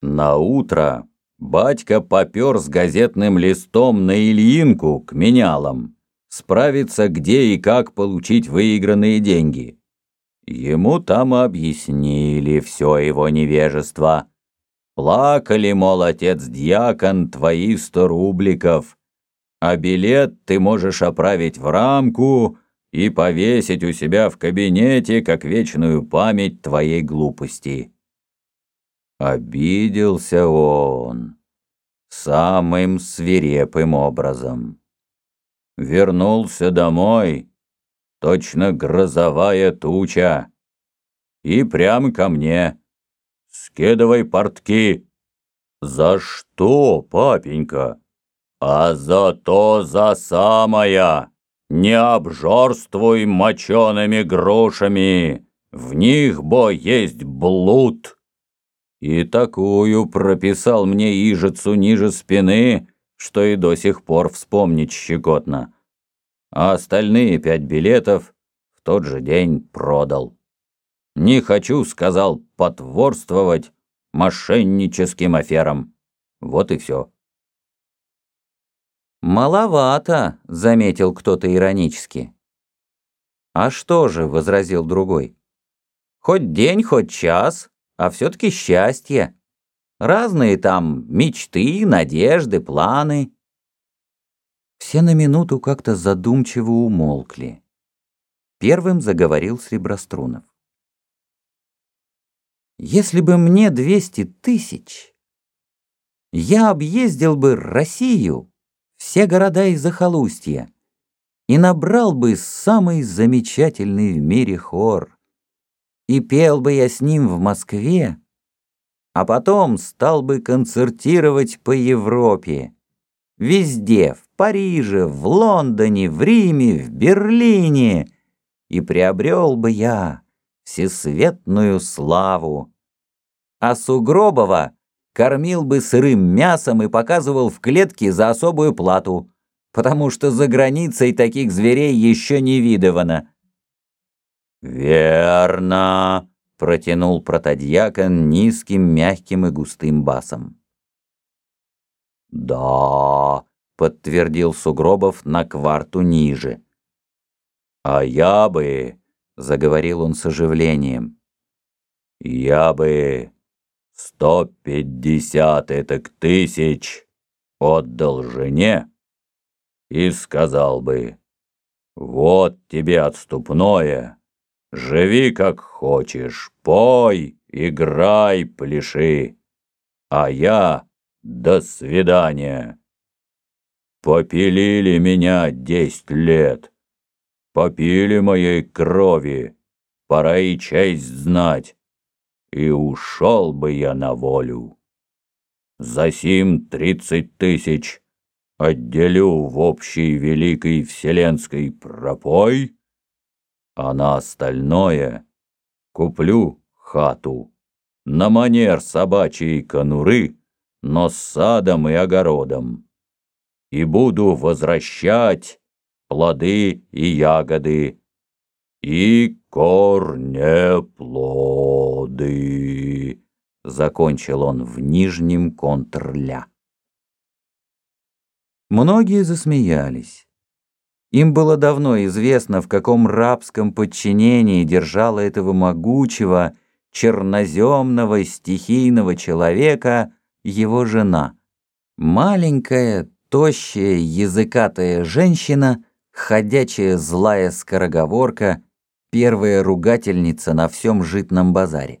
На утро батька попер с газетным листом на Ильинку к менялам, справиться, где и как получить выигранные деньги. Ему там объяснили все его невежество. Плакали, мол, отец-дьякон, твои сто рубликов, а билет ты можешь оправить в рамку и повесить у себя в кабинете, как вечную память твоей глупости. Обиделся он самым свирепым образом. Вернулся домой, точно грозовая туча, и прямо ко мне. Скидывай портки. За что, папенька? А за то за самое. Не обжорствуй мочеными грушами, в них, бо, есть блуд. И такую прописал мне ижицу ниже спины, что и до сих пор вспомнить щекотно. А остальные пять билетов в тот же день продал. Не хочу, сказал, потворствовать мошенническим аферам. Вот и все. «Маловато», — заметил кто-то иронически. «А что же», — возразил другой, — «хоть день, хоть час, а все-таки счастье. Разные там мечты, надежды, планы. Все на минуту как-то задумчиво умолкли. Первым заговорил Среброструнов. «Если бы мне двести тысяч, я объездил бы Россию, все города и захолустья, и набрал бы самый замечательный в мире хор и пел бы я с ним в Москве, а потом стал бы концертировать по Европе. Везде, в Париже, в Лондоне, в Риме, в Берлине, и приобрел бы я всесветную славу. А Сугробова кормил бы сырым мясом и показывал в клетке за особую плату, потому что за границей таких зверей еще не видывано. «Верно!» — протянул протодьякон низким, мягким и густым басом. «Да!» — подтвердил Сугробов на кварту ниже. «А я бы...» — заговорил он с оживлением. «Я бы сто пятьдесят этак тысяч отдал жене и сказал бы, вот тебе отступное». Живи как хочешь, пой, играй, пляши. А я до свидания. Попилили меня десять лет. Попили моей крови. Пора и честь знать. И ушел бы я на волю. За сим тридцать тысяч отделю в общий великий вселенской пропой — а на остальное куплю хату на манер собачьей конуры, но с садом и огородом. И буду возвращать плоды и ягоды, и корнеплоды, закончил он в нижнем контрля. Многие засмеялись. Им было давно известно, в каком рабском подчинении держала этого могучего, черноземного, стихийного человека его жена. Маленькая, тощая, языкатая женщина, ходячая злая скороговорка, первая ругательница на всем житном базаре.